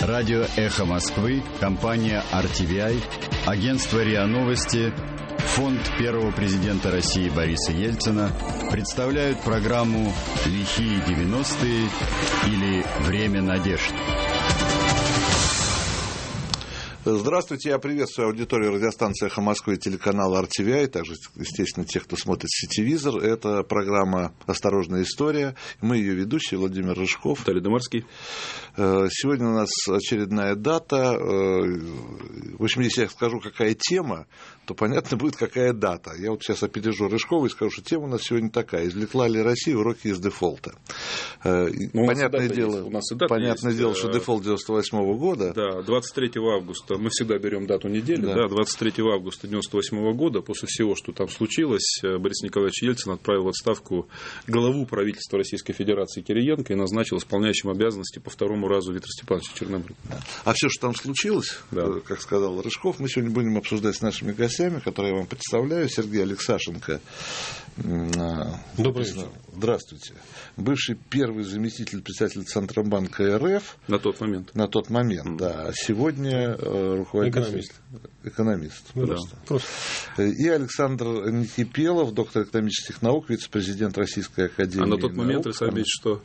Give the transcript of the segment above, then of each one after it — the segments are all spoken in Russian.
Радио «Эхо Москвы», компания RTVI, агентство РИА Новости, фонд первого президента России Бориса Ельцина представляют программу «Лихие 90-е» или «Время надежд». Здравствуйте, я приветствую аудиторию радиостанции «Эхо Москвы» и телеканала RTVI, также, естественно, тех, кто смотрит сетевизор. Это программа «Осторожная история». Мы ее ведущие, Владимир Рыжков. Виталий Домарский. Э, сегодня у нас очередная дата. Э, в общем, если я скажу, какая тема, то понятно будет, какая дата. Я вот сейчас опережу Рыжкова и скажу, что тема у нас сегодня такая. Извлекла ли Россия уроки из дефолта? Э, ну, понятное дело, у нас и дата понятное есть. дело, что дефолт 98 -го года. Да, 23 августа. Мы всегда берем дату недели. Да. Да, 23 августа 98 -го года, после всего, что там случилось, Борис Николаевич Ельцин отправил в отставку главу правительства Российской Федерации Кириенко и назначил исполняющим обязанности по второму разу Виктора Степановича Черномырдина. А все, что там случилось, да. как сказал Рыжков, мы сегодня будем обсуждать с нашими гостями которые я вам представляю. Сергей Алексашенко. А, Добрый вечер. Здравствуйте. Бывший первый заместитель председателя Центробанка РФ. На тот момент. На тот момент, mm. да. А сегодня э, руководитель... Экономист. Экономист. Ну, просто. Да. просто. И Александр Никипелов, доктор экономических наук, вице-президент Российской Академии А на тот момент, наук. Александр что?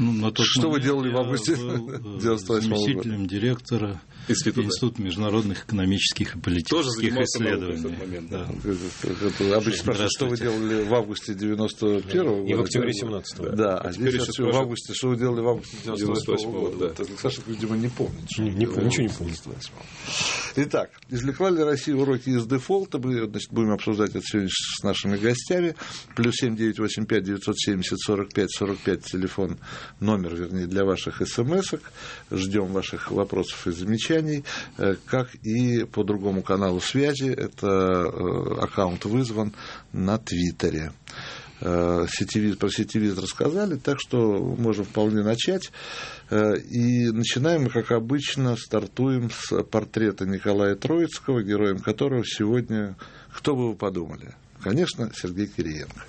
Ну, на тот что вы делали в августе? 98 э, заместителем директора Института. Институт международных экономических и политических исследований. Момент, да. Да. Обычно спрашивают, что вы делали в августе 91-го И в октябре 17-го. Да, а, здесь в августе, что вы делали в августе 98 года. Да. Саша, видимо, не помнит. Не, не помню, ничего не помню. Итак, извлекла ли Россия уроки из дефолта? Мы значит, будем обсуждать это сегодня с нашими гостями. Плюс 7985 970 45 45 телефон, номер, вернее, для ваших смс-ок. Ждем ваших вопросов и замечаний совещаний, э, как и по другому каналу связи. Это э, аккаунт вызван на Твиттере э, сетевиз, про сетевиз рассказали, так что можем вполне начать. И начинаем мы, как обычно, стартуем с портрета Николая Троицкого, героем которого сегодня, кто бы вы подумали? Конечно, Сергей Кириенко.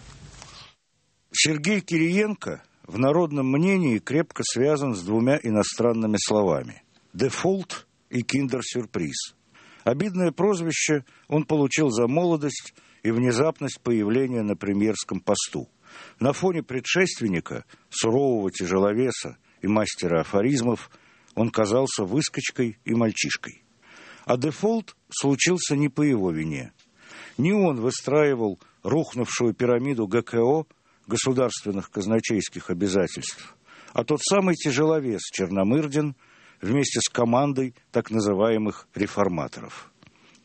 Сергей Кириенко в народном мнении крепко связан с двумя иностранными словами. Дефолт и киндер-сюрприз. Обидное прозвище он получил за молодость и внезапность появления на премьерском посту. На фоне предшественника, сурового тяжеловеса и мастера афоризмов, он казался выскочкой и мальчишкой. А дефолт случился не по его вине. Не он выстраивал рухнувшую пирамиду ГКО, государственных казначейских обязательств, а тот самый тяжеловес Черномырдин – вместе с командой так называемых реформаторов.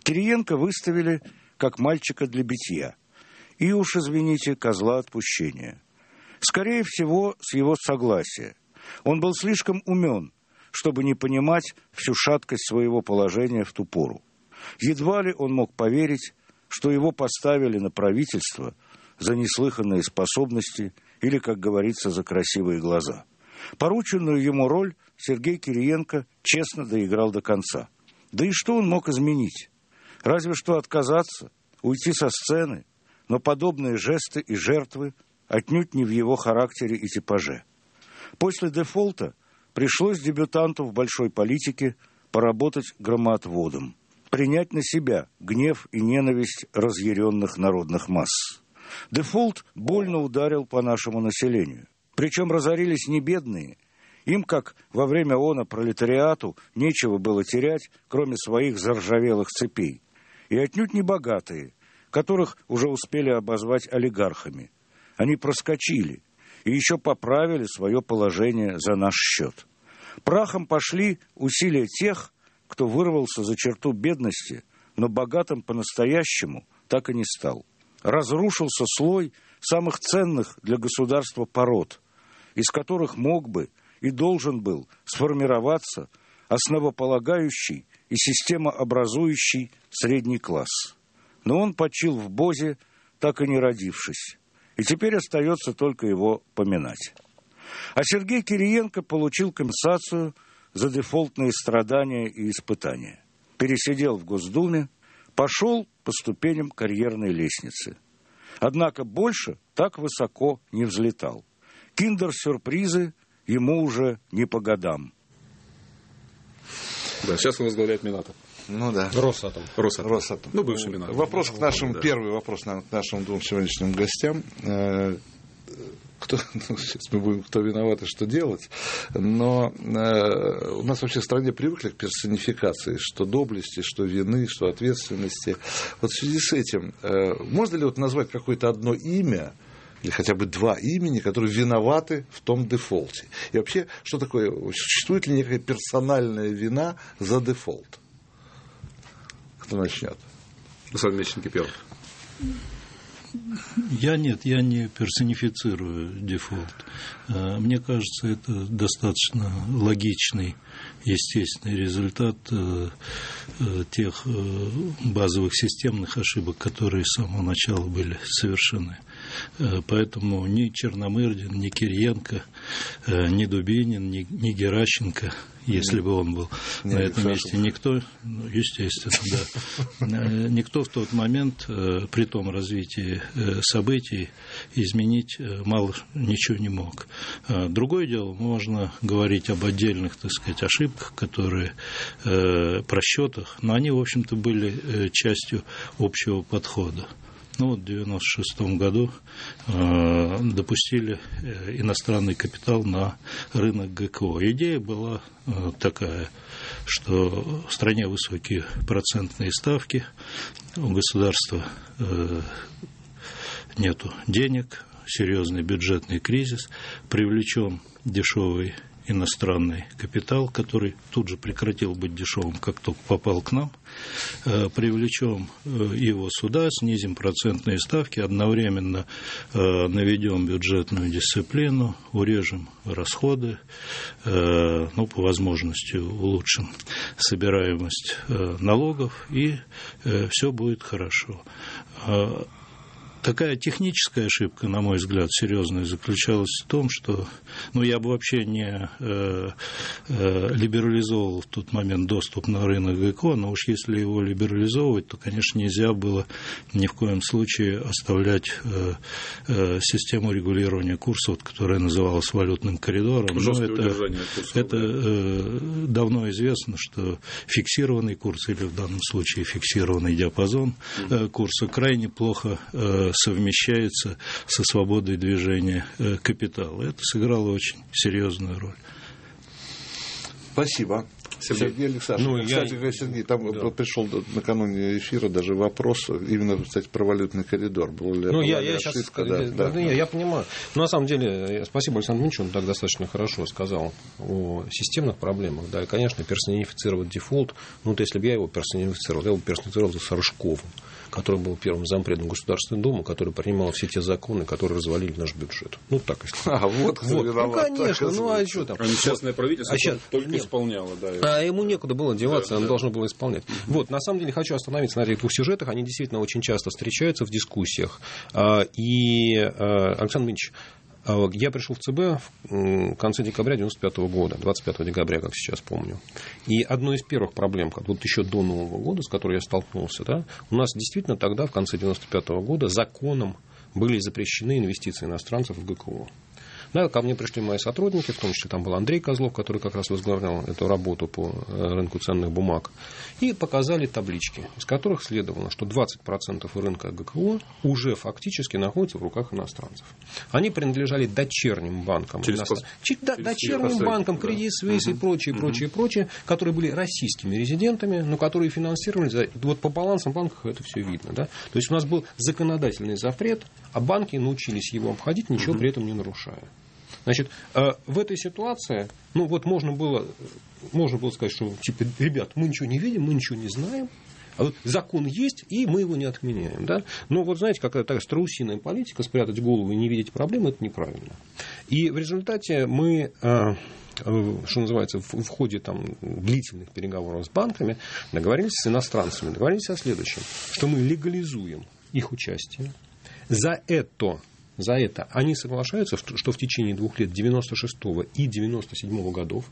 Кириенко выставили как мальчика для битья. И уж, извините, козла отпущения. Скорее всего, с его согласия. Он был слишком умен, чтобы не понимать всю шаткость своего положения в ту пору. Едва ли он мог поверить, что его поставили на правительство за неслыханные способности или, как говорится, за красивые глаза. Порученную ему роль Сергей Кириенко честно доиграл до конца. Да и что он мог изменить? Разве что отказаться, уйти со сцены, но подобные жесты и жертвы отнюдь не в его характере и типаже. После дефолта пришлось дебютанту в большой политике поработать громоотводом, принять на себя гнев и ненависть разъяренных народных масс. Дефолт больно ударил по нашему населению. Причем разорились не бедные, им, как во время она пролетариату, нечего было терять, кроме своих заржавелых цепей. И отнюдь не богатые, которых уже успели обозвать олигархами. Они проскочили и еще поправили свое положение за наш счет. Прахом пошли усилия тех, кто вырвался за черту бедности, но богатым по-настоящему так и не стал. Разрушился слой самых ценных для государства пород, из которых мог бы и должен был сформироваться основополагающий и системообразующий средний класс. Но он почил в Бозе, так и не родившись. И теперь остается только его поминать. А Сергей Кириенко получил компенсацию за дефолтные страдания и испытания. Пересидел в Госдуме, пошел по ступеням карьерной лестницы. Однако больше так высоко не взлетал. Киндер-сюрпризы – ему уже не по годам. Да, сейчас он возглавляет Минатом. Ну да. Росатом. Росатом. Росатом. Ну, бывший Минатом. Вопрос к нашим, да. первый вопрос наверное, к нашим двум сегодняшним гостям. Э, кто, ну, сейчас мы будем, кто виноват и что делать, но э, у нас вообще в стране привыкли к персонификации, что доблести, что вины, что ответственности. Вот в связи с этим, э, можно ли вот назвать какое-то одно имя, или хотя бы два имени, которые виноваты в том дефолте. И вообще, что такое, существует ли некая персональная вина за дефолт? Кто начнет? Александр Меченко первый. Я нет, я не персонифицирую дефолт. А, мне кажется, это достаточно логичный, естественный результат э, э, тех э, базовых системных ошибок, которые с самого начала были совершены. Поэтому ни Черномырдин, ни Кириенко, ни Дубинин, ни, ни Геращенко если бы он был не на этом месте. Никто, ну, естественно, да, э, никто в тот момент э, при том развитии э, событий изменить мало ничего не мог. Другое дело, можно говорить об отдельных, так сказать, ошибках, которые просчетах, но они, в общем-то, были частью общего подхода. Ну, вот в 1996 году э, допустили э, иностранный капитал на рынок ГКО. Идея была э, такая, что в стране высокие процентные ставки, у государства э, нету денег, серьезный бюджетный кризис, привлечем дешевый иностранный капитал, который тут же прекратил быть дешевым, как только попал к нам, э, привлечем э, его сюда, снизим процентные ставки, одновременно э, наведем бюджетную дисциплину, урежем расходы, ну, по возможности улучшим собираемость налогов, и все будет хорошо. Такая техническая ошибка, на мой взгляд, серьезная, заключалась в том, что ну, я бы вообще не э, э, либерализовал в тот момент доступ на рынок ГКО, но уж если его либерализовывать, то, конечно, нельзя было ни в коем случае оставлять э, э, систему регулирования курсов, которая называлась валютным коридором. Но это, это э, давно известно, что фиксированный курс или в данном случае фиксированный диапазон э, курса крайне плохо э, совмещается со свободой движения э, капитала. Это сыграло очень серьезную роль. Спасибо. Сергей, Сергей Александрович. Ну, кстати я... Сергей, там да. пришел накануне эфира даже вопрос, именно, кстати, про валютный коридор. Был ли, ну, я, я сейчас, да, да, да, да. Я, понимаю. Но на самом деле, спасибо Александру Минчу, он так достаточно хорошо сказал о системных проблемах. Да, и, конечно, персонифицировать дефолт, ну, вот если бы я его персонифицировал, я бы персонифицировал с Рыжковым который был первым зампредом Государственной Думы, который принимал все те законы, которые развалили наш бюджет. Ну, так если. А, вот, вот. Ну, конечно, ну а что там? А несчастное правительство а сейчас... только Нет. исполняло, да. А ему некуда было деваться, да, оно да. должно было исполнять. Вот, на самом деле, хочу остановиться на этих двух сюжетах. Они действительно очень часто встречаются в дискуссиях. А, и, а, Александр Ильич, а я пришел в ЦБ в конце декабря 1995 года, 25 декабря, как сейчас помню. И одной из первых проблем, вот еще до Нового года, с которой я столкнулся, да, у нас действительно тогда, в конце 1995 года, законом были запрещены инвестиции иностранцев в ГКО. Да, ко мне пришли мои сотрудники, в том числе там был Андрей Козлов, который как раз возглавлял эту работу по э, рынку ценных бумаг, и показали таблички, из которых следовало, что 20% рынка ГКО уже фактически находится в руках иностранцев. Они принадлежали дочерним банкам. Через иностран... Через дочерним банкам, Credit Suisse да. и прочее, угу. прочее, прочее, которые были российскими резидентами, но которые финансировали, за... вот по балансам банков это все видно. Да? То есть у нас был законодательный запрет, а банки научились его обходить, ничего угу. при этом не нарушая. Значит, э, в этой ситуации, ну вот можно было, можно было сказать, что типа, ребят, мы ничего не видим, мы ничего не знаем, а вот закон есть, и мы его не отменяем. Да? Но вот знаете, какая такая страусиная политика, спрятать голову и не видеть проблем, это неправильно. И в результате мы э, что называется, в ходе там, длительных переговоров с банками договорились с иностранцами, договорились о следующем, что мы легализуем их участие. За это за это, они соглашаются, что в течение двух лет 96 и 97 годов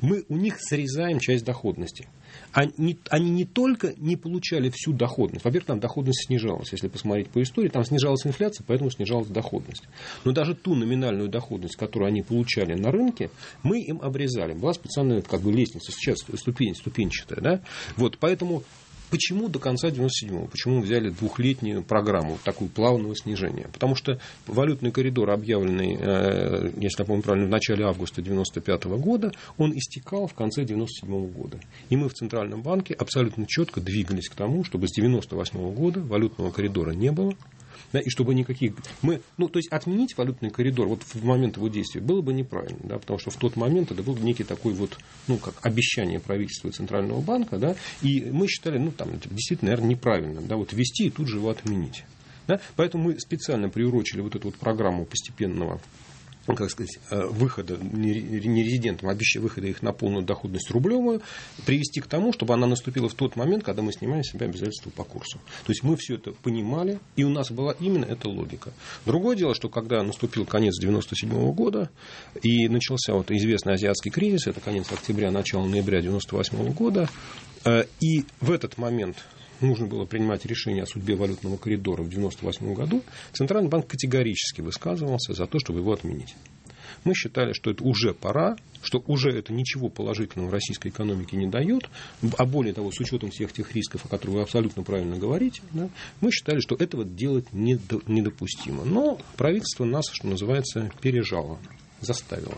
мы у них срезаем часть доходности. Они, они не только не получали всю доходность, во-первых, там доходность снижалась, если посмотреть по истории, там снижалась инфляция, поэтому снижалась доходность. Но даже ту номинальную доходность, которую они получали на рынке, мы им обрезали. Была специальная как бы лестница, сейчас ступень, ступенчатая. Да? Вот, поэтому Почему до конца 97-го? Почему взяли двухлетнюю программу, такую плавного снижения? Потому что валютный коридор, объявленный, э, если я помню правильно, в начале августа 95 -го года, он истекал в конце 97 -го года. И мы в Центральном банке абсолютно четко двигались к тому, чтобы с 98 -го года валютного коридора не было, да, и чтобы никаких... Мы, ну, то есть отменить валютный коридор вот в момент его действия было бы неправильно, да, потому что в тот момент это был некий такой вот, ну, как обещание правительства и Центрального банка, да, и мы считали, ну, там, действительно, наверное, неправильно, да, вот ввести и тут же его отменить. Да? Поэтому мы специально приурочили вот эту вот программу постепенного как сказать, э, выхода нерезидентам, обещая выхода их на полную доходность рублевую, привести к тому, чтобы она наступила в тот момент, когда мы снимаем себя обязательства по курсу. То есть мы все это понимали, и у нас была именно эта логика. Другое дело, что когда наступил конец 97 года, и начался вот известный азиатский кризис, это конец октября, начало ноября 98 года, э, и в этот момент нужно было принимать решение о судьбе валютного коридора в 1998 году, Центральный банк категорически высказывался за то, чтобы его отменить. Мы считали, что это уже пора, что уже это ничего положительного в российской экономике не дает, а более того, с учетом всех тех рисков, о которых вы абсолютно правильно говорите, да, мы считали, что этого делать недопустимо. Но правительство нас, что называется, пережало, заставило.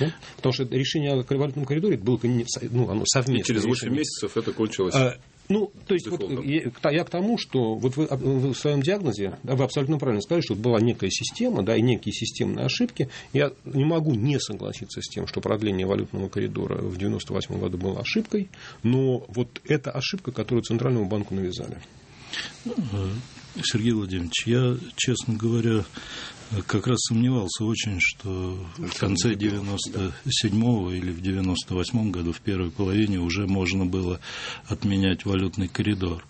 Да? Потому что решение о валютном коридоре было ну, оно совместное. И через 8 решение. месяцев это кончилось. А, ну, то есть, вот, я, я к тому, что вот вы, вы в своем диагнозе, вы абсолютно правильно сказали, что была некая система, да, и некие системные ошибки. Я не могу не согласиться с тем, что продление валютного коридора в 1998 году было ошибкой, но вот это ошибка, которую Центральному банку навязали. Ну, э, Сергей Владимирович, я, честно говоря, как раз сомневался очень, что в конце 97-го или в 98-м году, в первой половине, уже можно было отменять валютный коридор.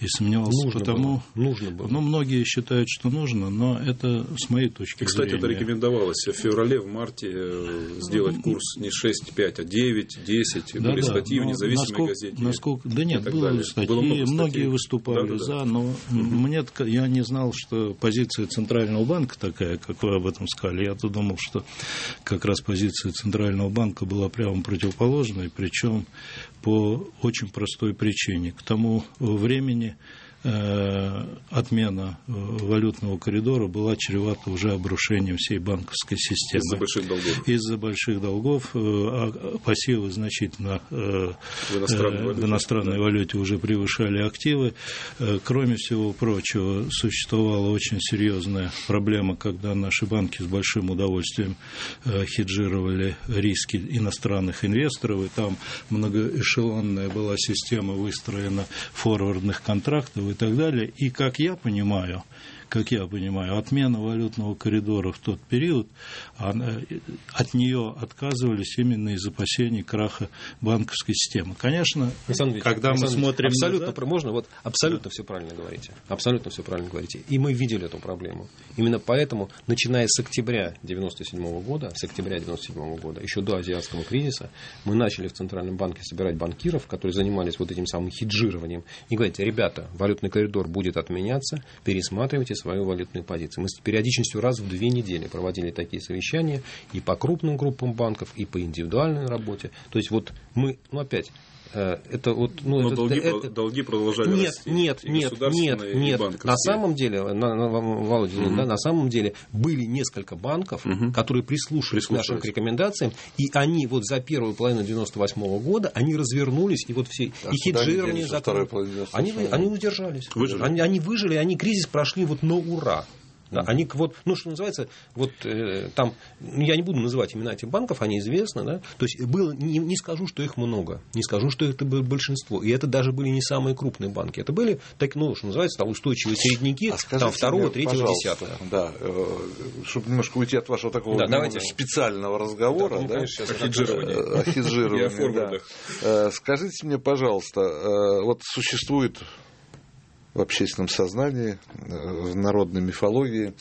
И сомневался нужно потому... Было. Нужно было. Ну, многие считают, что нужно, но это с моей точки и, кстати, зрения... это рекомендовалось в феврале, в марте э, сделать курс не 6-5, а 9, 10. Да, были да, статьи в независимой насколько, газете. Насколько... Да нет, было далее. статьи, было многие статей. выступали да, да, за, но угу. мне я не знал, что позиция Центрального банка такая, такая, как вы об этом сказали. Я-то думал, что как раз позиция Центрального банка была прямо противоположной, причем по очень простой причине. К тому времени отмена э, валютного коридора была чревата уже обрушением всей банковской системы. Из-за больших долгов. Из-за больших долгов. Э, а пассивы значительно в иностранной, валюте, в иностранной да. валюте уже превышали активы. Кроме всего прочего, существовала очень серьезная проблема, когда наши банки с большим удовольствием хеджировали риски иностранных инвесторов, и там многоэшелонная была система выстроена форвардных контрактов, и так далее. И, как я понимаю, как я понимаю, отмена валютного коридора в тот период, она, от нее отказывались именно из опасений краха банковской системы. Конечно, Александр когда Александр мы смотрим... Абсолютно, назад... можно, вот абсолютно да. все правильно говорите. Абсолютно все правильно говорите. И мы видели эту проблему. Именно поэтому, начиная с октября 97 года, с октября 97 года, еще до азиатского кризиса, мы начали в Центральном банке собирать банкиров, которые занимались вот этим самым хеджированием, и говорить, ребята, валютный коридор будет отменяться, пересматривайте свою валютную позицию. Мы с периодичностью раз в две недели проводили такие совещания и по крупным группам банков, и по индивидуальной работе. То есть вот мы, ну опять, это вот, ну, Но это, долги, это, долги продолжали нет, расти. Нет, нет, нет, нет. На самом деле, на, на, Володя, угу. да, на самом деле были несколько банков, угу. которые прислушались, к нашим рекомендациям, и они вот за первую половину 98 -го года они развернулись, и вот все а и хеджирование закрыли. Они, они удержались. Выжили. Они, они выжили, они кризис прошли вот на ура. Да, они вот, ну, что называется, вот э, там, я не буду называть имена этих банков, они известны, да, то есть было, не, не скажу, что их много, не скажу, что это было большинство, и это даже были не самые крупные банки, это были, так, ну, что называется, там, устойчивые середняки, а там, второго, третьего, десятого. Да, э, чтобы немножко уйти от вашего такого да, давайте. специального разговора, да, да? Конечно, о хеджировании. О хеджировании, да. Э, скажите мне, пожалуйста, вот существует в общественном сознании, в народной мифологии.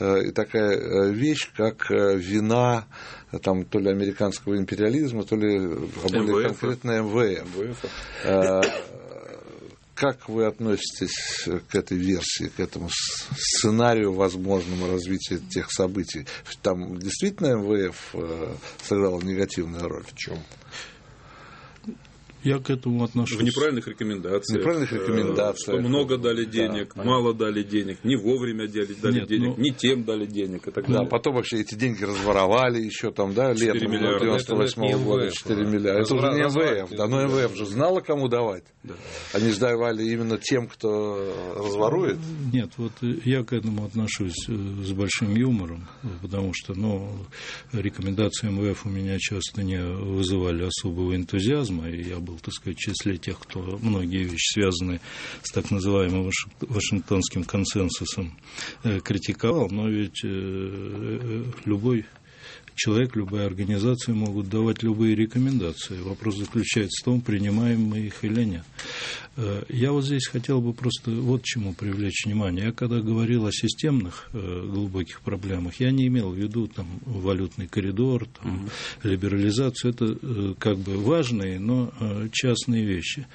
И такая вещь, как вина там, то ли американского империализма, то ли а более МВФ. конкретно МВФ. МВФ. Как вы относитесь к этой версии, к этому сценарию возможному развития тех событий? Там действительно МВФ сыграл негативную роль? В чем? Я к этому отношусь. В неправильных рекомендациях. В неправильных рекомендациях. Что много дали денег, да, мало дали денег, не вовремя дали, дали Нет, денег, ну... не тем дали денег и так далее. Да, потом вообще эти деньги разворовали еще там, да, летом 98 -го года 4 миллиарда. Это уже не МВФ, да, но МВФ же знала, кому давать. Да. Они же давали именно тем, кто разворует. Нет, вот я к этому отношусь э, с большим юмором, потому что, ну, рекомендации МВФ у меня часто не вызывали особого энтузиазма, и я был, так сказать, в числе тех, кто многие вещи, связанные с так называемым Вашингтонским консенсусом, э, критиковал, но ведь э, любой человек, любая организация могут давать любые рекомендации. Вопрос заключается в том, принимаем мы их или нет. Э, я вот здесь хотел бы просто вот чему привлечь внимание. Я когда говорил о системных э, глубоких проблемах, я не имел в виду там валютный коридор, там, угу. либерализацию. Это э, как бы важные, но частные вещи.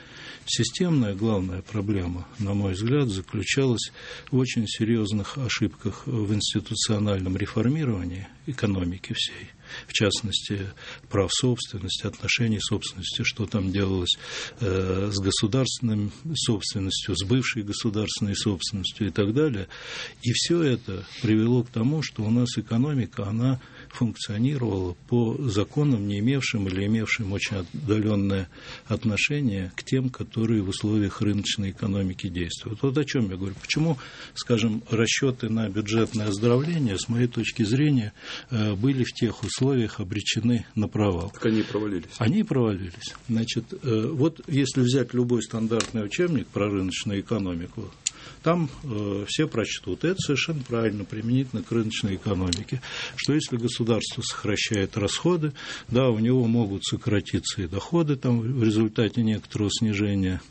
Системная главная проблема, на мой взгляд, заключалась в очень серьезных ошибках в институциональном реформировании экономики всей в частности, прав собственности, отношений собственности, что там делалось э, с государственной собственностью, с бывшей государственной собственностью и так далее. И все это привело к тому, что у нас экономика, она функционировала по законам, не имевшим или имевшим очень отдаленное отношение к тем, которые в условиях рыночной экономики действуют. Вот о чем я говорю. Почему, скажем, расчеты на бюджетное оздоровление, с моей точки зрения, э, были в тех условиях обречены на провал? Так они провалились. Они провалились. Значит, э, вот если взять любой стандартный учебник про рыночную экономику, там э, все прочтут. Это совершенно правильно, применительно к рыночной экономике, что если государство сокращает расходы, да, у него могут сократиться и доходы там, в результате некоторого снижения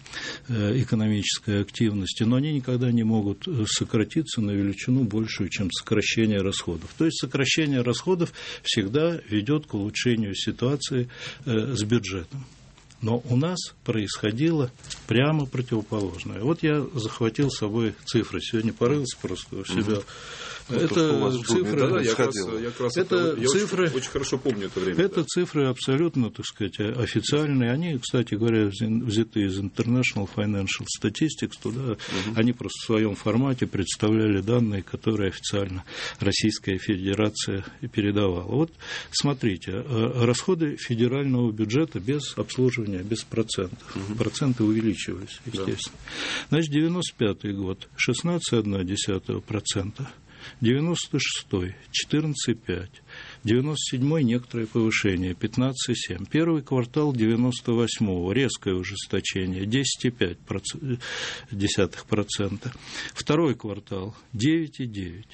э, экономической активности, но они никогда не могут э, сократиться на величину большую, чем сокращение расходов. То есть сокращение расходов всегда ведет к улучшению ситуации э, с бюджетом. Но у нас происходило прямо противоположное. Вот я захватил с собой цифры. Сегодня порылся просто у себя. Угу ну, это цифры, да, да, я как раз, я как раз это, это цифры, очень, очень хорошо помню это время. Это да. цифры абсолютно, так сказать, официальные. Они, кстати говоря, взяты из International Financial Statistics, туда угу. они просто в своем формате представляли данные, которые официально Российская Федерация передавала. Вот смотрите, э, расходы федерального бюджета без обслуживания, без процентов. Угу. Проценты увеличивались, естественно. Да. Значит, 95 год 16,1%. 96-й 14,5, 97-й некоторое повышение 15,7, первый квартал 98-го резкое ужесточение 10,5%, второй квартал 9,9,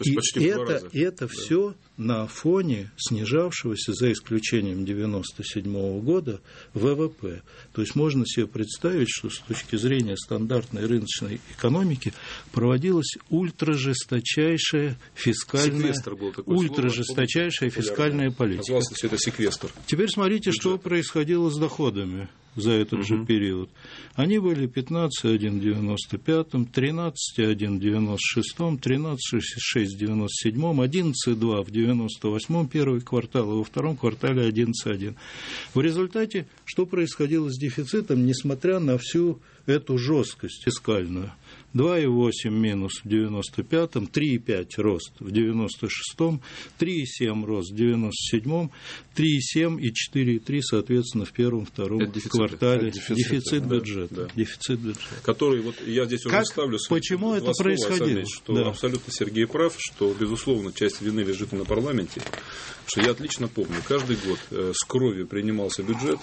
и это, это да. все на фоне снижавшегося, за исключением 1997 года, ВВП. То есть можно себе представить, что с точки зрения стандартной рыночной экономики проводилась ультражесточайшая фискальная, ультражесточайшая фискальная политика. Назывался это секвестр. Теперь смотрите, Бюджет. что происходило с доходами за этот угу. же период. Они были 15,1,95, 13,1,96, 13,6,97, 11,2 в 98 первый квартал, и во втором квартале 11,1. В результате, что происходило с дефицитом, несмотря на всю эту жесткость фискальную? 2,8 минус в 95-м, 3,5 рост в 96-м, 3,7 рост в 97-м, 3,7 и 4,3, соответственно, в первом, втором дефицит, квартале. Дефицит, дефицит бюджета. Да. Дефицит бюджета. Который, вот я здесь как, уже ставлю... Почему это происходило? Что да. абсолютно Сергей прав, что, безусловно, часть вины лежит на парламенте. что я отлично помню, каждый год э, с кровью принимался бюджет,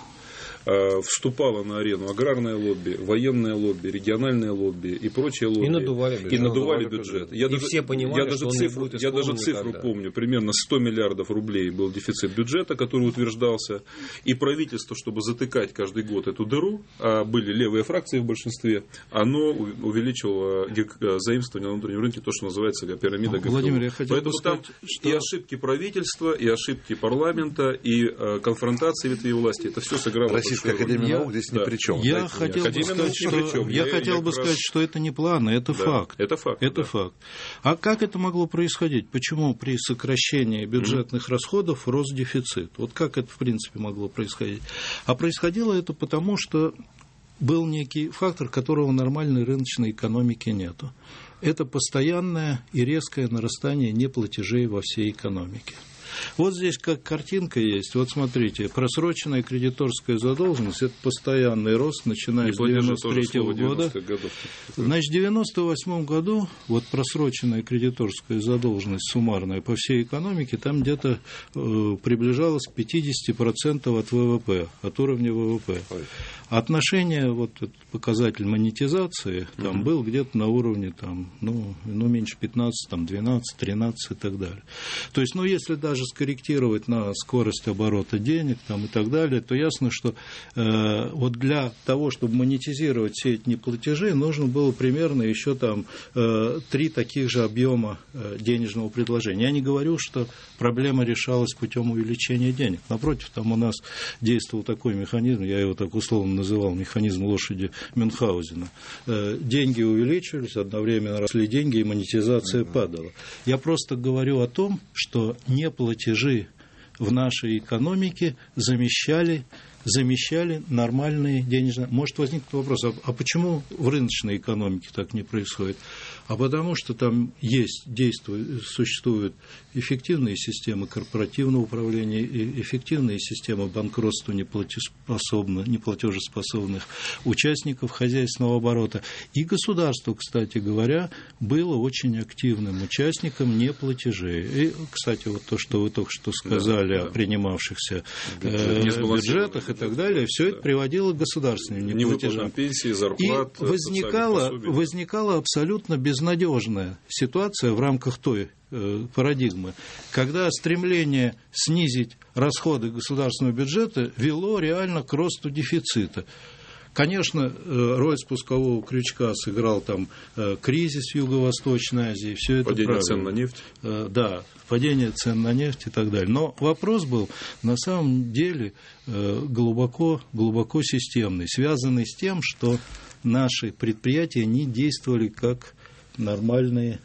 вступало на арену аграрное лобби, военное лобби, региональное лобби и прочее лобби. И надували бюджет. И надували бюджет. Я и даже, все понимали, я даже что цифру, будет Я даже цифру никогда. помню. Примерно 100 миллиардов рублей был дефицит бюджета, который утверждался. И правительство, чтобы затыкать каждый год эту дыру, а были левые фракции в большинстве, оно увеличило э, заимствование на внутреннем рынке, то, что называется пирамида ГФО. Владимир, я хотел Поэтому бы сказать, там что... и ошибки правительства, и ошибки парламента, и э, конфронтации ветвей власти, это все сыграло Российская. Академия Я- наук здесь ни да. при чем. Я Дайте хотел бы сказать, ни что, чем. я Я- хотел я бы как раз- сказать, что это не планы, это Да, факт. это факт, Это да. факт. А как это могло происходить? Почему при сокращении бюджетных расходов рос дефицит? Вот как это, в принципе, могло происходить? А происходило это потому, что был некий фактор, которого нормальной рыночной экономике нету. Это постоянное и резкое нарастание неплатежей во всей экономике. Вот здесь как картинка есть. Вот смотрите, просроченная кредиторская задолженность – это постоянный рост, начиная с платежи тоже 93 слово года. 90-х годов. Значит, в 98 году вот просроченная кредиторская задолженность суммарная по всей экономике там где-то э, приближалась к 50% от ВВП, от уровня ВВП. Отношение, вот этот показатель монетизации, там был где-то на уровне там, ну, ну, меньше 15, там, 12, 13 и так далее. То есть, ну, если даже скорректировать на скорость оборота денег там, и так далее, то ясно, что э, вот для того, чтобы монетизировать все эти неплатежи, нужно было примерно еще там э, три таких же объема э, денежного предложения. Я не говорю, что проблема решалась путем увеличения денег. Напротив, там у нас действовал такой механизм, я его так условно называл механизм лошади Мюнхгаузена. Э, Деньги увеличивались, одновременно росли деньги, и монетизация падала. Я просто говорю о том, что неплатежи в нашей экономике замещали замещали нормальные денежные... Может возникнуть вопрос, а, а почему в рыночной экономике так не происходит? А потому что там есть, действуют, существуют эффективные системы корпоративного управления, и эффективные системы банкротства неплатежеспособных, неплатежеспособных участников хозяйственного оборота. И государство, кстати говоря, было очень активным участником неплатежей. И, кстати, вот то, что вы только что сказали Да, о да. принимавшихся Бюджет, э, бюджетах и так далее, все это приводило к государственным неплатежам. Пенсии, И зарплат, возникала, социальных пособий. возникала абсолютно безнадежная ситуация в рамках той э, парадигмы, когда стремление снизить расходы государственного бюджета вело реально к росту дефицита. Конечно, э, роль спускового крючка сыграл там э, кризис в Юго-Восточной Азии, все это Падение правильно. цен на нефть. Э, Да, падение цен на нефть и так далее. Но вопрос был на самом деле глубоко, глубоко системный, связанный с тем, что наши предприятия не действовали как нормальные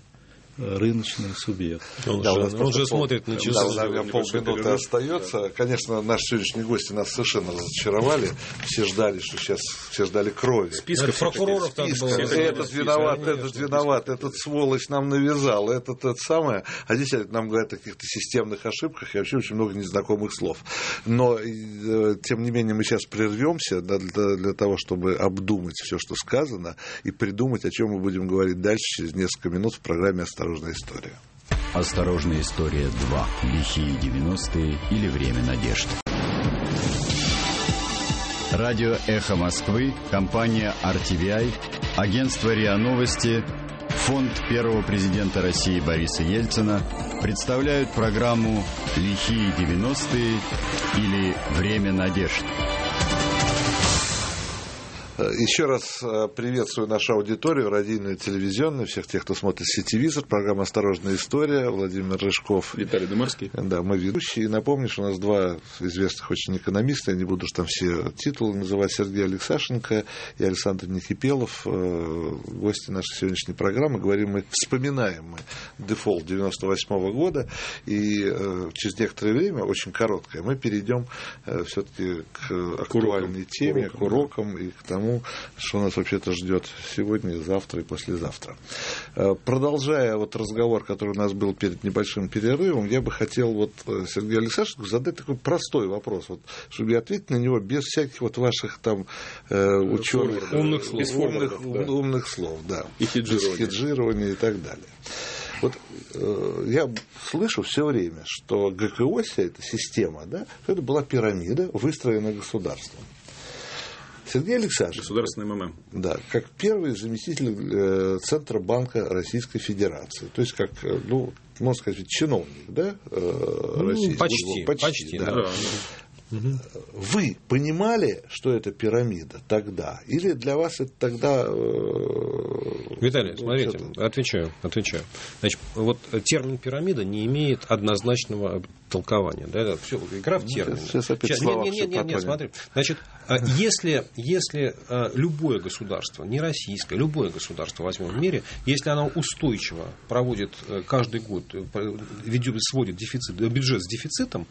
рыночные субъекты. Он Да, же, он же пол- смотрит на Да, часы. у нас полминуты перерыв. остается. Конечно, наши сегодняшние гости нас совершенно разочаровали. Все ждали, что сейчас все ждали крови. Списков Это прокуроров Списков. было. Этот виноват, Конечно, этот виноват, этот сволочь нам навязал, этот это самое. А здесь нам говорят о каких-то системных ошибках и вообще очень много незнакомых слов. Но, э, тем не менее, мы сейчас прервемся да, для, для того, чтобы обдумать все, что сказано, и придумать, о чем мы будем говорить дальше через несколько минут в программе «Осторожная история». Осторожная история 2. Лихие 90-е или время надежд. Радио «Эхо Москвы», компания RTVI, агентство РИА Новости, фонд первого президента России Бориса Ельцина представляют программу «Лихие 90-е» или «Время надежд». Еще раз э, приветствую нашу аудиторию, радийную, телевизионную, всех тех, кто смотрит сетевизор, программа «Осторожная история», Владимир Рыжков. Виталий Демарский. Да, мы ведущие. И напомню, что у нас два известных очень экономиста, я не буду уж там все титулы называть, Сергей Алексашенко и Александр Никипелов, э, гости нашей сегодняшней программы. Говорим мы, вспоминаем мы дефолт 98 года, и э, через некоторое время, очень короткое, мы перейдем все-таки к актуальной теме, к урокам и к тому, что нас вообще-то ждет сегодня, завтра и послезавтра. Э, Продолжая вот разговор, который у нас был перед небольшим перерывом, я бы хотел вот э, Сергею Александровичу задать такой простой вопрос, вот, чтобы ответить на него без всяких вот ваших там э, ученых Умных слов. без умных, да. умных слов, да, И хеджирования. хеджирования и так далее. Вот э, я слышу все время, что ГКО, вся эта система, да, это была пирамида, выстроенная государством. Сергей Александрович. Государственный МММ. Да, как первый заместитель э, Центробанка Российской Федерации. То есть, как, э, ну, можно сказать, чиновник, да, э, Ну, российский. почти, почти, почти, да. Да, Вы понимали, что это пирамида тогда? Или для вас это тогда... э, Виталий, ну, смотрите, что-то- отвечаю, отвечаю. Значит, вот термин пирамида не имеет однозначного толкования. Да, это все игра в термины. сейчас опять Щас- слова нет, нет, нет, нет, смотри. Значит, а, если, если а, любое государство, не российское, любое государство возьмем в мире, если оно устойчиво проводит э, каждый год, э, ведет, сводит дефицит, э, бюджет с дефицитом,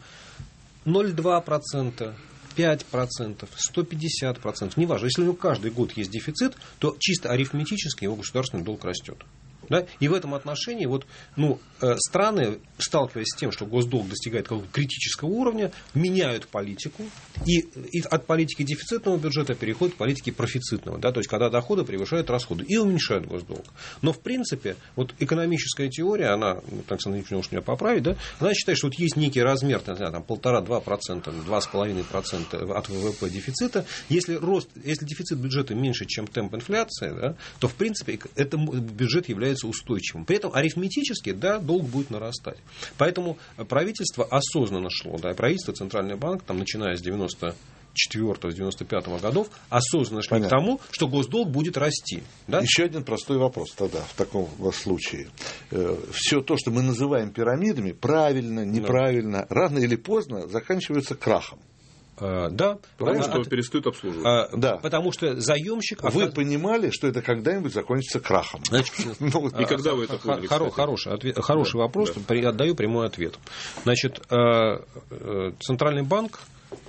0,2%, 5%, 150%, неважно. Если у него каждый год есть дефицит, то чисто арифметически его государственный долг растет. Да? И в этом отношении вот, ну, э, страны, сталкиваясь с тем, что госдолг достигает какого-то критического уровня, меняют политику и, и от политики дефицитного бюджета переходят к политике профицитного, да? то есть когда доходы превышают расходы и уменьшают госдолг. Но в принципе вот экономическая теория, она, Александр может меня поправить, да? она считает, что вот есть некий размер, не знаю, там полтора-два процента, два с половиной процента от ВВП дефицита. Если рост, если дефицит бюджета меньше, чем темп инфляции, да, то в принципе это бюджет является устойчивым. При этом арифметически, да, долг будет нарастать. Поэтому правительство осознанно шло, да, правительство, Центральный банк, там, начиная с 94 95 годов, осознанно шли Понятно. к тому, что госдолг будет расти. Да? Еще один простой вопрос тогда в таком случае. Все то, что мы называем пирамидами, правильно, неправильно, рано или поздно заканчивается крахом. Э, да, Потому А, что от- перестают обслуживать. а, Да. Потому что заемщик... Вы оказ- понимали, что это когда-нибудь закончится крахом? Значит, Ну, вот И когда вы это поняли, хоро-? Хороший, ответ- хороший Да, вопрос, да. при- отдаю прямой ответ. Значит, э, э, Центральный банк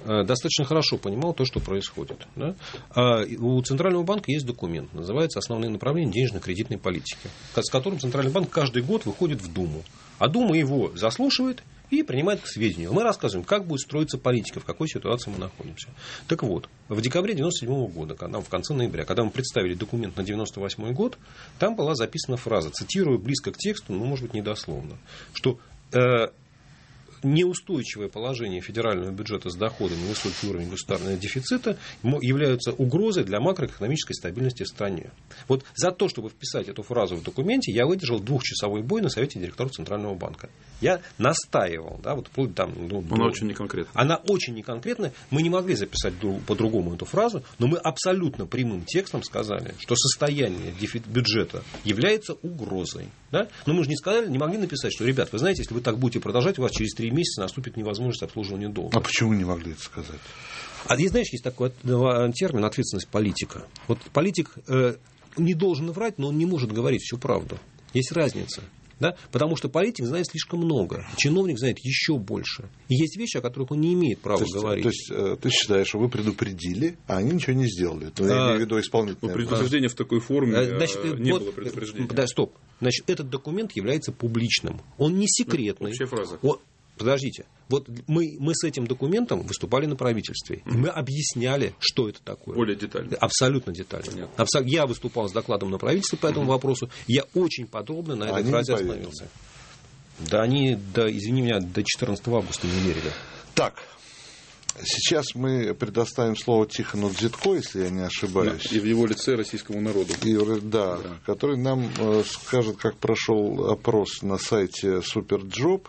э, достаточно хорошо понимал то, что происходит. да. А У Центрального банка есть документ, называется «Основные направления денежно-кредитной политики», с которым Центральный банк каждый год выходит в Думу. А Дума его заслушивает и принимает к сведению. Мы рассказываем, как будет строиться политика, в какой ситуации мы находимся. Так вот, в декабре 1997 года, когда, в конце ноября, когда мы представили документ на 1998 год, там была записана фраза, цитирую близко к тексту, но, может быть, недословно, что э, неустойчивое положение федерального бюджета с доходами и высокий уровень государственного дефицита являются угрозой для макроэкономической стабильности в стране. Вот за то, чтобы вписать эту фразу в документе, я выдержал двухчасовой бой на совете директоров Центрального банка. Я настаивал, да, вот вплоть там, ну, Она до- очень неконкретна. она очень неконкретная. Мы не могли записать дру- по-другому эту фразу, но мы абсолютно прямым текстом сказали, что состояние бюджета является угрозой. Да? Но мы же не сказали, не могли написать, что, ребят, вы знаете, если вы так будете продолжать, у вас через три месяца наступит невозможность обслуживания долга. А почему не могли это сказать? А и знаешь, есть такой термин ответственность политика. Вот политик э, не должен врать, но он не может говорить всю правду. Есть разница. Да? Потому что политик знает слишком много, чиновник знает еще больше. И есть вещи, о которых он не имеет права То есть, говорить. то есть, э, ты считаешь, что вы предупредили, а они ничего не сделали? Ну, я А, имею в виду Но исполнительное. предупреждение в такой форме Э, Значит, не вот, было предупреждения. Да, стоп. Значит, этот документ является публичным. Он не секретный. Общая фраза. О, подождите. Вот мы, мы с этим документом выступали на правительстве. И мы объясняли, что это такое. Более детально. Абсолютно детально. Понятно. Абсо- Я выступал с докладом на правительстве по этому вопросу. Я очень подробно на этой Они фразе остановился. Да они, да, извини меня, до 14 августа не верили. Так, сейчас мы предоставим слово Тихону Дзитко, если я не ошибаюсь. И в его лице российскому народу. И, да, который нам э, скажет, как прошел опрос на сайте Superjob,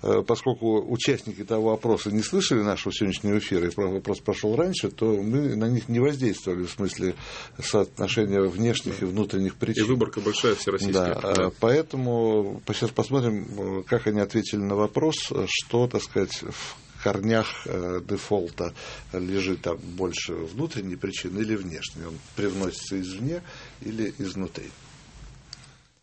Э, поскольку участники того опроса не слышали нашего сегодняшнего эфира, и про- опрос прошел раньше, то мы на них не воздействовали в смысле соотношения внешних и внутренних И причин. выборка большая всероссийская. Да, э, поэтому сейчас посмотрим, как они ответили на вопрос, что, так сказать, в корнях э, дефолта лежит там больше внутренней причины или внешней. Он привносится извне или изнутри.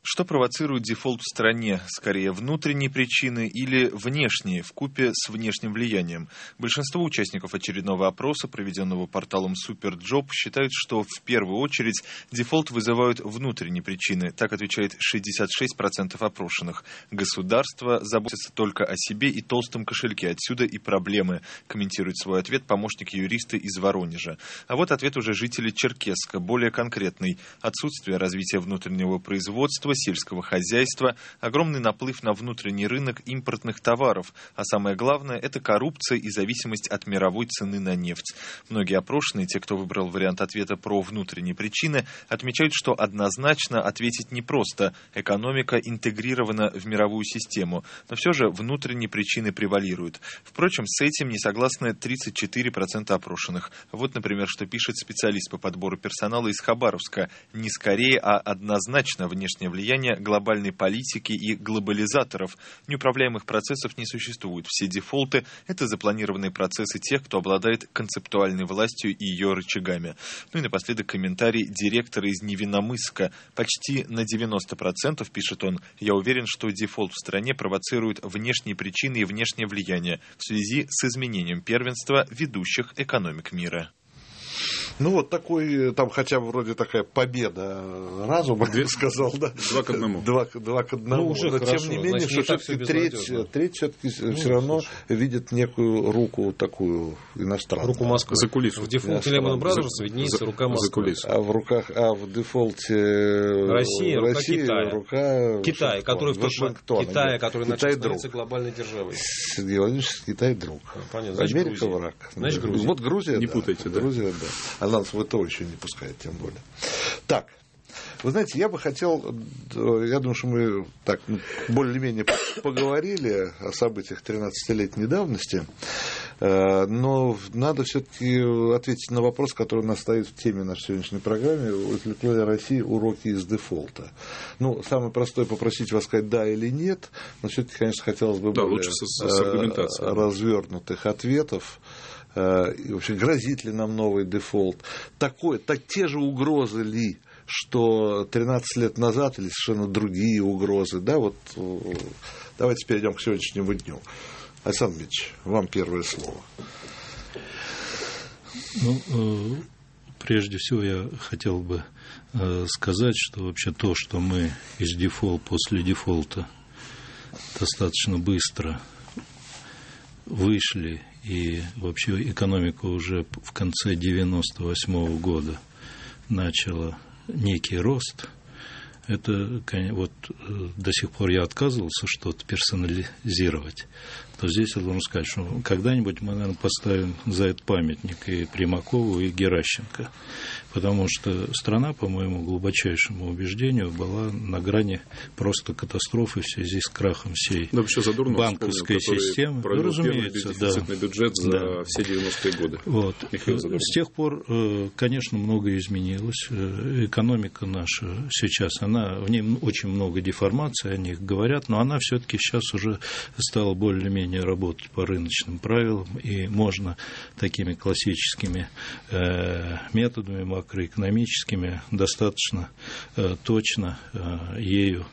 Что провоцирует дефолт в стране? Скорее, внутренние причины или внешние, в купе с внешним влиянием? Большинство участников очередного опроса, проведенного порталом Superjob, считают, что в первую очередь дефолт вызывают внутренние причины. Так отвечает 66% опрошенных. Государство заботится только о себе и толстом кошельке. Отсюда и проблемы, комментирует свой ответ помощник юриста из Воронежа. А вот ответ уже жителей Черкесска, более конкретный. Отсутствие развития внутреннего производства, сельского хозяйства, огромный наплыв на внутренний рынок импортных товаров, а самое главное – это коррупция и зависимость от мировой цены на нефть. Многие опрошенные, те, кто выбрал вариант ответа про внутренние причины, отмечают, что однозначно ответить непросто. Экономика интегрирована в мировую систему, но все же внутренние причины превалируют. Впрочем, с этим не согласны 34% опрошенных. Вот, например, что пишет специалист по подбору персонала из Хабаровска. Не скорее, а однозначно внешнее влияние глобальной политики и глобализаторов. Неуправляемых процессов не существует. Все дефолты – это запланированные процессы тех, кто обладает концептуальной властью и ее рычагами. Ну и напоследок комментарий директора из Невиномыска. Почти на 90%, пишет он, я уверен, что дефолт в стране провоцирует внешние причины и внешнее влияние в связи с изменением первенства ведущих экономик мира. Ну, вот такой, там хотя бы вроде такая победа разума, Две, сказал, да? Два к одному. Два, два к одному. Ну, уже Но хорошо. тем не менее, Значит, что все-таки треть, треть все-таки Ну, все равно слушай. видит некую руку такую иностранную. Руку Москвы. За кулису. В дефолте Я сказал, Brothers за- виднеется за- рука за Москвы. кулису. А в руках, а в дефолте э, Россия, рука России Китая. рука Китай, который в Вашингтона. Китая, который начал Китай становиться друг. глобальной державой. Сергей Владимирович, Китай друг. Понятно. Значит, Америка Грузия. враг. Значит, Да. Грузия. Вот Грузия, Не да. путайте, да. Грузия, да. А нас в ВТО еще не пускает, тем более. Так, вы знаете, я бы хотел, э, я думаю, что мы так более-менее поговорили о событиях 13-летней давности, э, но надо все-таки ответить на вопрос, который у нас стоит в теме нашей сегодняшней программы, извлекла ли Россия уроки из дефолта. Ну, самое простое попросить вас сказать да или нет, но все-таки, конечно, хотелось бы Да, более лучше с- с э, развернутых ответов. Э, И вообще, грозит ли нам новый дефолт? Такое, так, те же угрозы ли, что 13 лет назад, или совершенно другие угрозы? Да, вот э, давайте перейдем к сегодняшнему дню. Александр Ильич, вам первое слово. Ну, э, прежде всего я хотел бы сказать, что вообще то, что мы из дефолта, после дефолта достаточно быстро вышли, и вообще экономика уже в конце 98 года начала некий рост, это вот э, до сих пор я отказывался что-то персонализировать, то здесь я должен сказать, что когда-нибудь мы, наверное, поставим за это памятник и Примакову, и Геращенко, потому что страна, по моему глубочайшему убеждению, была на грани просто катастрофы в связи с крахом всей Да, банковской вспомнил, системы. Ну, разумеется, да. бюджет за Да. все 90-е годы. Вот. С тех пор, э, конечно, многое изменилось. Э, Экономика наша сейчас, она, в ней очень много деформаций, о них говорят, но она все-таки сейчас уже стала более-менее работать по рыночным правилам, и можно такими классическими э, методами макроэкономическими достаточно э, точно э, ею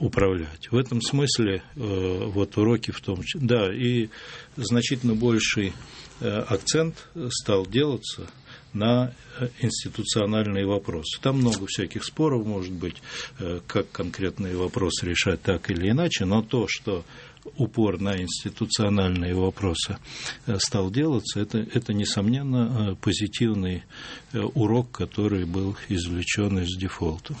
управлять. В этом смысле вот уроки в том числе, да, и значительно больший акцент стал делаться на институциональные вопросы. Там много всяких споров, может быть, как конкретные вопросы решать так или иначе, но то, что упор на институциональные вопросы э, стал делаться, это, это несомненно, э, позитивный э, урок, который был извлечен из дефолта.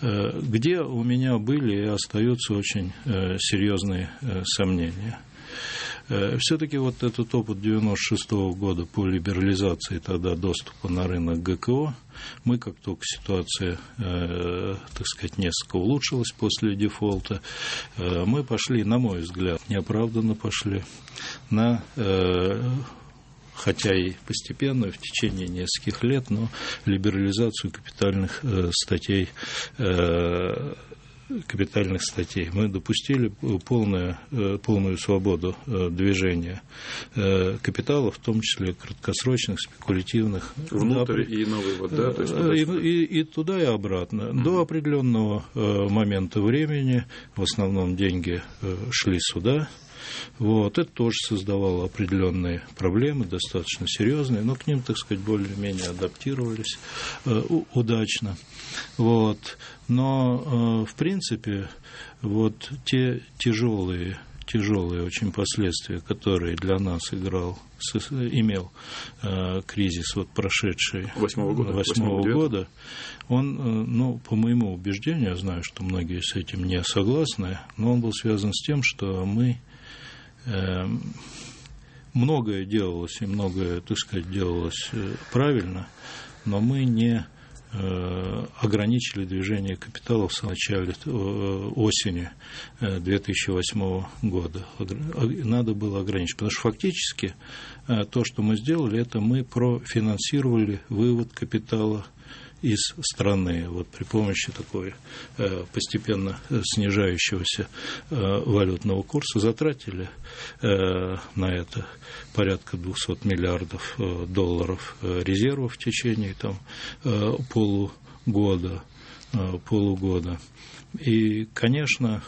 Где у меня были и остаются очень серьезные сомнения. Все-таки вот этот опыт 96 года по либерализации тогда доступа на рынок ГКО, мы, как только ситуация, э, так сказать, несколько улучшилась после дефолта, э, мы пошли, на мой взгляд, неоправданно пошли на э, хотя и постепенную в течение нескольких лет, но либерализацию капитальных э, статей э, капитальных статей. Мы допустили полную, э, полную свободу э, движения э, капитала, в том числе краткосрочных, спекулятивных. Внутрь и на вывод, да? То есть и, и- и туда, и обратно. До определенного момента времени в основном деньги шли сюда. Вот. Это тоже создавало определенные проблемы, достаточно серьезные, но к ним, так сказать, более-менее адаптировались э, удачно. Вот. Но, э, в принципе, вот те тяжелые тяжелые очень последствия, которые для нас играл имел кризис вот прошедший восьмого года, восьмого года, он, ну, по моему убеждению, я знаю, что многие с этим не согласны, но он был связан с тем, что мы многое делалось и многое, так сказать, делалось правильно, но мы не Э, ограничили движение капиталов в начале э, осени 2008 э, года. Надо было ограничить, потому что фактически то, что мы сделали, это мы профинансировали вывод капитала из страны вот при помощи такой э, постепенно снижающегося э, валютного курса затратили э, на это порядка 200 миллиардов долларов резервов в течение там полугода полугода. И конечно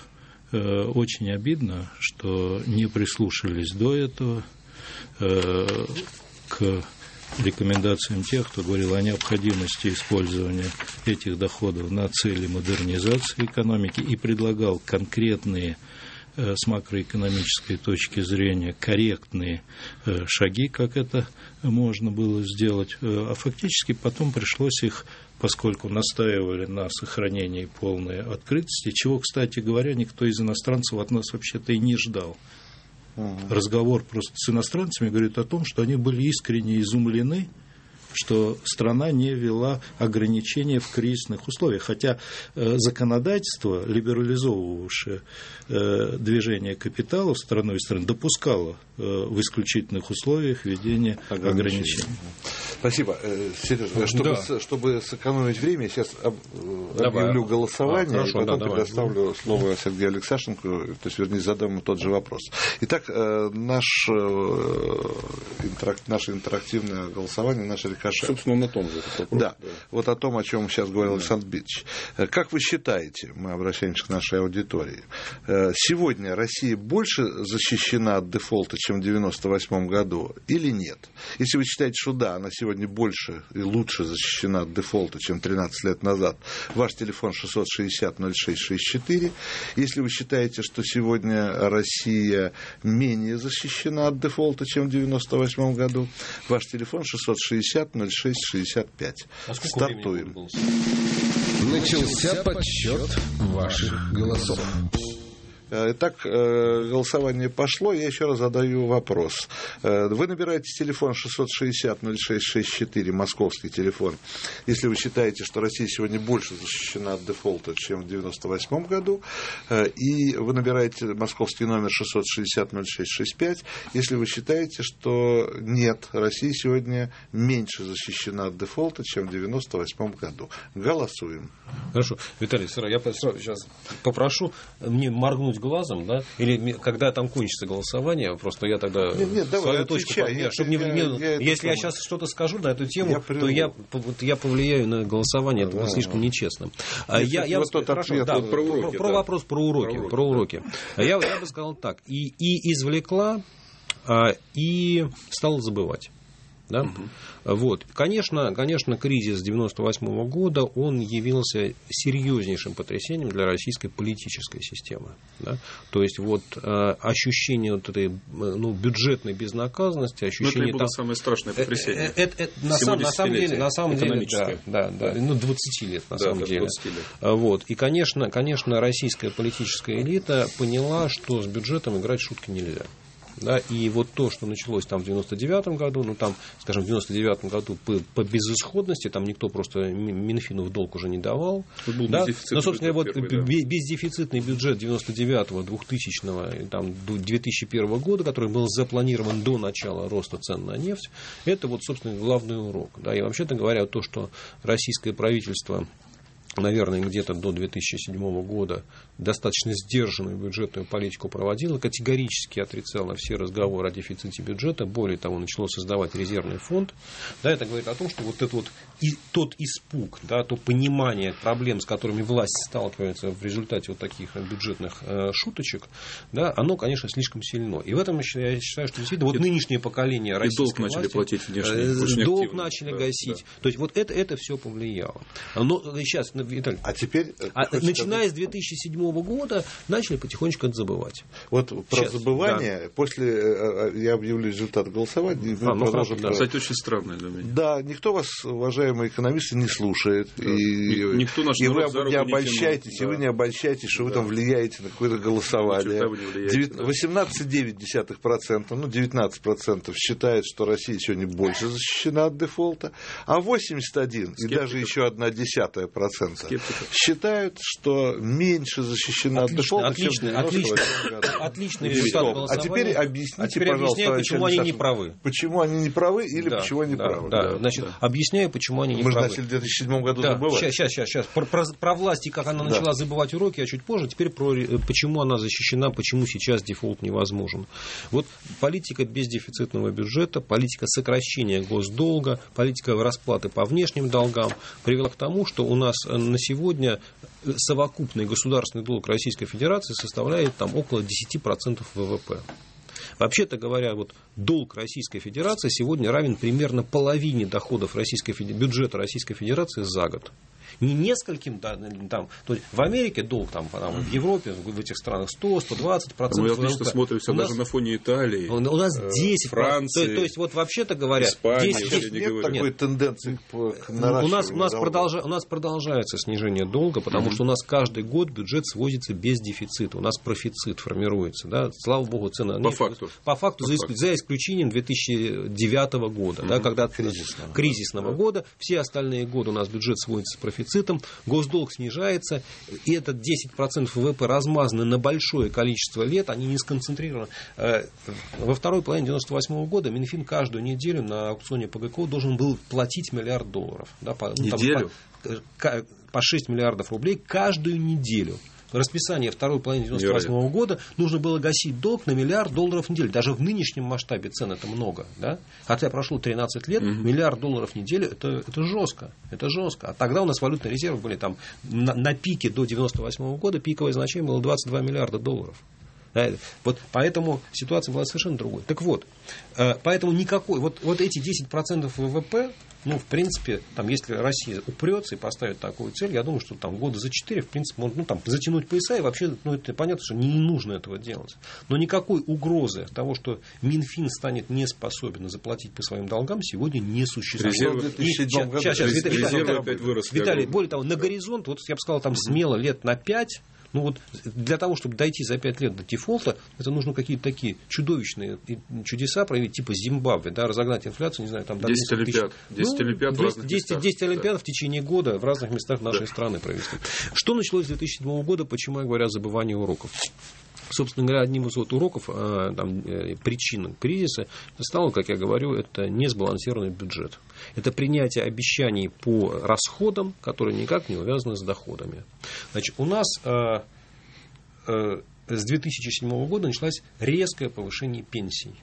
очень обидно что не прислушались до этого к рекомендациям тех, кто говорил о необходимости использования этих доходов на цели модернизации экономики и предлагал конкретные э, с макроэкономической точки зрения корректные э, шаги, как это можно было сделать, э, а фактически потом пришлось их поскольку настаивали на сохранении полной открытости, чего, кстати говоря, никто из иностранцев от нас вообще-то и не ждал разговор просто с иностранцами говорит о том, что они были искренне изумлены, что страна не вела ограничения в кризисных условиях. Хотя э, законодательство, либерализовывавшее э, движение капитала в страну и страны, допускало э, в исключительных условиях введение ограничений. ограничений. Спасибо. Сережа, чтобы, да. чтобы сэкономить время, сейчас об, Давай. объявлю голосование, а, хорошо, и потом да, предоставлю давай. слово Сергею Алексашенко, то есть, вернее, задам ему тот же вопрос. Итак, наш, интерак, наше интерактивное голосование, наша рикошет. Собственно, на том же вопрос. Да. да, вот о том, о чем сейчас говорил да. Александр Бич. Как вы считаете, мы обращаемся к нашей аудитории, сегодня Россия больше защищена от дефолта, чем в 1998 году, или нет? Если вы считаете, что да, она сегодня больше и лучше защищена от дефолта, чем 13 лет назад, ваш телефон 660-0664. Если вы считаете, что сегодня Россия менее защищена от дефолта, чем в 1998 году, ваш телефон 660-0665. А Стартуем. Начался подсчет ваших голосов. Э, итак, э, голосование пошло. Я еще раз задаю вопрос. Э, вы набираете телефон 660-0664, московский телефон, если вы считаете, что Россия сегодня больше защищена от дефолта, чем в 1998 году, и вы набираете московский номер 660-0665, если вы считаете, что нет, Россия сегодня меньше защищена от дефолта, чем в 1998 году. Голосуем. Хорошо. Виталий, я сейчас попрошу мне моргнуть глазом, да, или когда там кончится голосование, просто я тогда нет, нет, давай, свою точку подменю, чтобы не, не, я, если я сейчас что-то скажу на эту тему, я то я, вот, я повлияю на голосование, это будет слишком нечестно. А я, я, вот хорошо, да, про, уроки, про, да. вопрос про уроки, про уроки. Про уроки. Я, я бы сказал так, и, и извлекла, а, и стала забывать. Да? Угу. Вот. Конечно, конечно, кризис 1998 года, он явился серьезнейшим потрясением для российской политической системы. Да? То есть, вот, э, ощущение вот этой ну, бюджетной безнаказанности, ощущение... Ну, это там... самое страшное э, потрясение. Это, это, на, сам, на самом деле, на самом деле, да, да, да, ну, 20 лет, на да, самом деле. Лет. Вот. И, конечно, конечно, российская политическая элита поняла, что с бюджетом играть шутки нельзя. Да, и вот то, что началось там в 99 году, ну там, скажем, в 99 году по, по безысходности, там никто просто Минфину в долг уже не давал. Да? Но, собственно, вот первый, да. бездефицитный бюджет 99-го, 2000-го, там, 2001 года, который был запланирован до начала роста цен на нефть, это вот, собственно, главный урок. Да? И вообще-то говоря, то, что российское правительство наверное, где-то до 2007 года достаточно сдержанную бюджетную политику проводила, категорически отрицала все разговоры о дефиците бюджета, более того, начало создавать резервный фонд. Да, это говорит о том, что вот этот вот и тот испуг, да, то понимание проблем, с которыми власть сталкивается в результате вот таких бюджетных э, шуточек, да, оно, конечно, слишком сильно. И в этом я считаю, что действительно вот нынешнее поколение российской долг начали власти, платить внешне, э, долг начали да, гасить. Да. То есть вот это, это все повлияло. Но сейчас Виталий, А теперь... э, а, начиная с 2007 года начали потихонечку это забывать. Вот про Сейчас, забывание, после э, э, я объявлю результат голосования, и мы А, ну, продолжим. хорошо, да. про- Кстати, очень странное для меня. Да, никто вас, уважаемые экономисты, не слушает. И, Ни- никто наш и вы не обольщайтесь, тянул. и вы Да. не обольщайтесь, что вы там влияете на какое-то голосование. Ни черта вы не влияете, Девят- да. 18,9%, ну, 19% считает, что Россия сегодня больше защищена от дефолта, а 81 и Скептиков. даже еще одна десятая процента считают, что меньше защищена от Отлично, дефолта, чем в отлично, 98 году. Отличный результат А теперь объясните, А теперь пожалуйста, почему они не правы. Почему они не правы или Да, почему они да, правы? Да, значит, объясняю, почему они не Мы же начали в 2007 году Да, забывать. сейчас, сейчас, сейчас, сейчас. Про, про- про власть и как она Да. начала забывать уроки, а чуть позже. Теперь про э, почему она защищена, почему сейчас дефолт невозможен. Вот политика бездефицитного бюджета, политика сокращения госдолга, политика расплаты по внешним долгам привела к тому, что у нас э, на сегодня э, совокупный государственный долг Российской Федерации составляет там около 10% ВВП. Вообще-то говоря, вот долг Российской Федерации сегодня равен примерно половине доходов Российской, бюджета Российской Федерации за год. Не нескольким, да, там, то есть в Америке долг, там, там, в Европе, в этих странах 100, 120 Мы процентов. отлично смотримся у нас, даже на фоне Италии. у нас э, 10 Франции, то, то есть, вот вообще-то говоря, Испании, 10 вообще не Нет говорю. такой тенденции к, к у нас, у, нас продолжа- у нас продолжается снижение долга, потому что у нас каждый год бюджет сводится без дефицита. У нас профицит формируется. Да? Слава богу, цены... По факту. По факту, По за, факту. за исключением 2009 года, да, когда Кризисного. кризисного года. Все остальные годы у нас бюджет сводится с профицитом, госдолг снижается, и этот 10% ВВП размазаны на большое количество лет, они не сконцентрированы. Э, Во второй половине 98 года Минфин каждую неделю на аукционе ПГК должен был платить миллиард долларов. Да, по, ну, там Неделю? по, э, по 6 миллиардов рублей каждую неделю. Расписание второй половины 98 года нужно было гасить долг на миллиард долларов в неделю. Даже в нынешнем масштабе цен это много. Да? Хотя прошло 13 лет, миллиард долларов в неделю это, это жестко. Это жестко. А тогда у нас валютные резервы были там на, на пике до 98 года, пиковое значение было 22 миллиарда долларов. Вот поэтому ситуация была совершенно другой. Так вот, э, поэтому никакой, вот, вот эти 10% ВВП, ну, в принципе, там, если Россия упрется и поставит такую цель, я думаю, что там года за 4, в принципе, можно ну, там, затянуть пояса, и вообще, ну, это понятно, что не нужно этого делать. Но никакой угрозы того, что Минфин станет не способен заплатить по своим долгам, сегодня не существует. Резервы в 2007 И щас- щас, Рез- Виталий, Виталий, более того, на горизонт, вот я бы сказал, там смело лет на 5, ну вот для того, чтобы дойти за 5 лет до дефолта, это нужно какие-то такие чудовищные чудеса проявить, типа Зимбабве, да, разогнать инфляцию, не знаю, там до 10 нескольких тысяч. олимпиад. 10 олимпиад в 10, разных 10, местах. 10 олимпиад Да. в течение года в разных местах нашей страны провести. Что началось с 2007 года, почему я говорю о забывании уроков? Собственно говоря, одним из вот уроков, э, там, э, причин кризиса стало, как я говорю, это несбалансированный бюджет. Это принятие обещаний по расходам, которые никак не увязаны с доходами. Значит, у нас э, с 2007 года началось резкое повышение пенсий.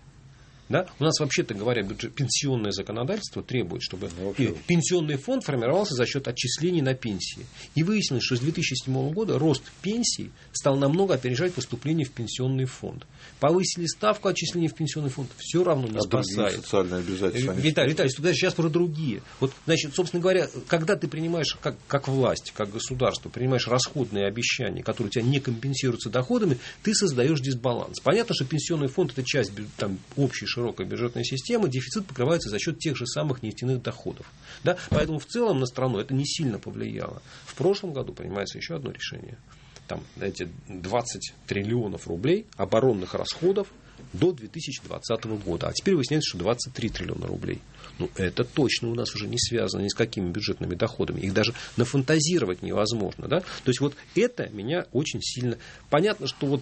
Да? У нас, вообще-то говоря, бюджет, пенсионное законодательство требует, чтобы и пенсионный фонд формировался за счет отчислений на пенсии. И выяснилось, что с 2007 года рост пенсий стал намного опережать поступление в пенсионный фонд. Повысили ставку отчислений в пенсионный фонд, все равно не А спасает. социальные обязательства. они Виталий, Виталий, туда сейчас про другие. Вот, значит, собственно говоря, когда ты принимаешь, как, как власть, как государство, принимаешь расходные обещания, которые у тебя не компенсируются доходами, ты создаешь дисбаланс. Понятно, что пенсионный фонд это часть там, общей широкой бюджетной системы, дефицит покрывается за счет тех же самых нефтяных доходов. Да? Поэтому в целом на страну это не сильно повлияло. В прошлом году принимается еще одно решение. Там эти 20 триллионов рублей оборонных расходов до 2020 года. А теперь выясняется, что 23 триллиона рублей. Ну, это точно у нас уже не связано ни с какими бюджетными доходами. Их даже нафантазировать невозможно. Да? То есть, вот это меня очень сильно... Понятно, что вот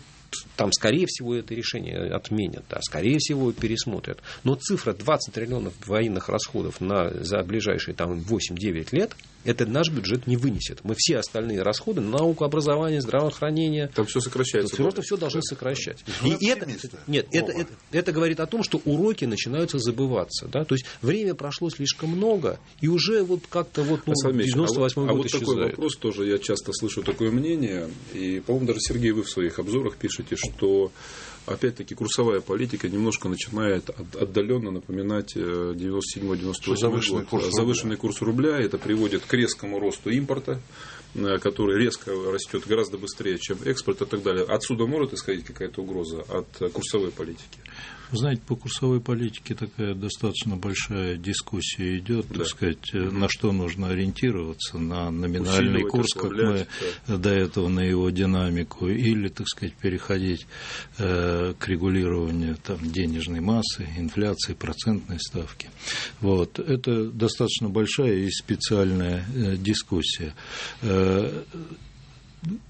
там, скорее всего, это решение отменят, да, скорее всего, пересмотрят. Но цифра 20 триллионов военных расходов на, за ближайшие там, 8-9 лет, это наш бюджет не вынесет. Мы все остальные расходы, науку, образование, здравоохранение, Там все сокращается. просто все должны сокращать. Вы И это, нет, это, это, это говорит о том, что уроки начинаются забываться. Да? То есть время прошло слишком много, и уже вот как-то вот ну, Ильич, 98 а вот, год а вот такой исчезает. вопрос тоже, я часто слышу такое мнение, и, по-моему, даже, Сергей, вы в своих обзорах пишете, что опять-таки, курсовая политика немножко начинает отдаленно напоминать 97-98 завышенный год. Курс завышенный курс рубля. Это приводит к резкому росту импорта который резко растет гораздо быстрее, чем экспорт и так далее. Отсюда может исходить какая-то угроза от курсовой политики? Знаете, по курсовой политике такая достаточно большая дискуссия идет, да. так сказать, на что нужно ориентироваться, на номинальный курс, как мы да. до этого на его динамику, или, так сказать, переходить э, к регулированию там, денежной массы, инфляции, процентной ставки. Вот. Это достаточно большая и специальная э, дискуссия. Э,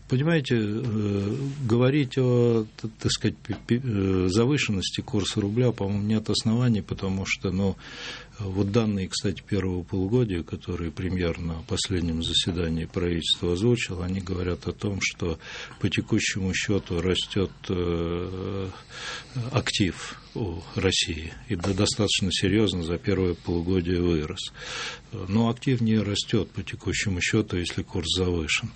Понимаете, э, говорить о, так сказать, э, завышенности курса рубля, по-моему, нет оснований, потому что, ну, вот данные, кстати, первого полугодия, которые премьер на последнем заседании правительства озвучил, они говорят о том, что по текущему счету растет э, актив у России, и достаточно серьезно за первое полугодие вырос. Но актив не растет по текущему счету, если курс завышен.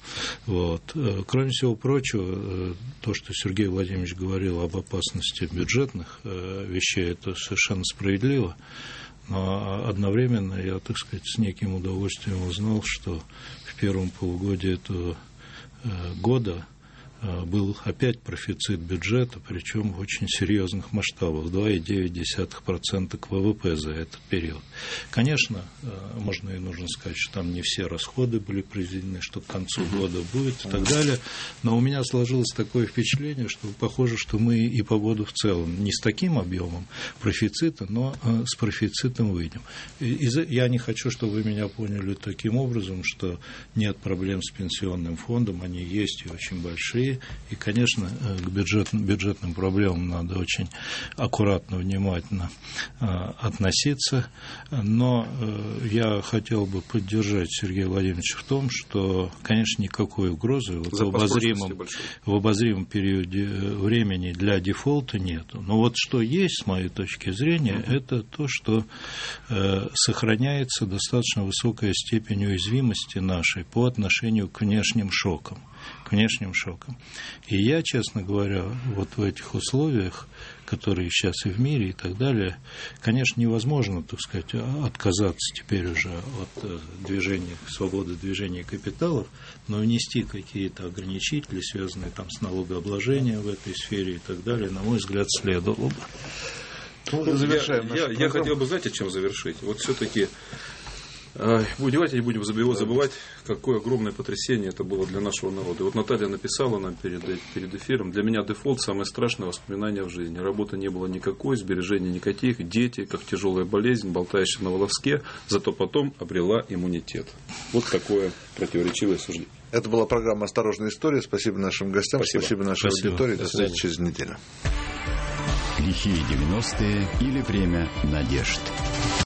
Вот. Кроме всего прочего, то, что Сергей Владимирович говорил об опасности бюджетных э, вещей, это совершенно справедливо. Но одновременно я, так сказать, с неким удовольствием узнал, что в первом полугодии этого э, года Э, был опять профицит бюджета, причем в очень серьезных масштабах, 2,9% к ВВП за этот период. Конечно, э, можно и нужно сказать, что там не все расходы были произведены, что к концу года будет и так далее, но у меня сложилось такое впечатление, что похоже, что мы и по году в целом не с таким объемом профицита, но э, с профицитом выйдем. Я не хочу, чтобы вы меня поняли таким образом, что нет проблем с пенсионным фондом, они есть и очень большие, и, конечно, э, к бюджетным, бюджетным проблемам надо очень аккуратно, внимательно э, относиться. Но э, я хотел бы поддержать Сергея Владимировича в том, что, конечно, никакой угрозы вот в, обозримом, в обозримом периоде времени для дефолта нет. Но вот что есть, с моей точки зрения, mm-hmm. это то, что э, сохраняется достаточно высокая степень уязвимости нашей по отношению к внешним шокам к внешним шокам. И я, честно говоря, вот в этих условиях, которые сейчас и в мире и так далее, конечно, невозможно, так сказать, отказаться теперь уже от э, движения, свободы движения капиталов, но внести какие-то ограничители, связанные там с налогообложением в этой сфере и так далее, на мой взгляд, следовало бы. Ну, завершаем я, я, я хотел бы, знаете, чем завершить? Вот все-таки Давайте не будем забывать, какое огромное потрясение это было для нашего народа. Вот Наталья написала нам перед, перед эфиром, для меня дефолт самое страшное воспоминание в жизни. Работы не было никакой, сбережений никаких, дети, как тяжелая болезнь, болтающая на волоске, зато потом обрела иммунитет. Вот такое противоречивое суждение. Это была программа «Осторожная история». Спасибо нашим гостям, спасибо, спасибо нашей спасибо. аудитории. До, До встречи через неделю. Лихие 90-е или время надежд.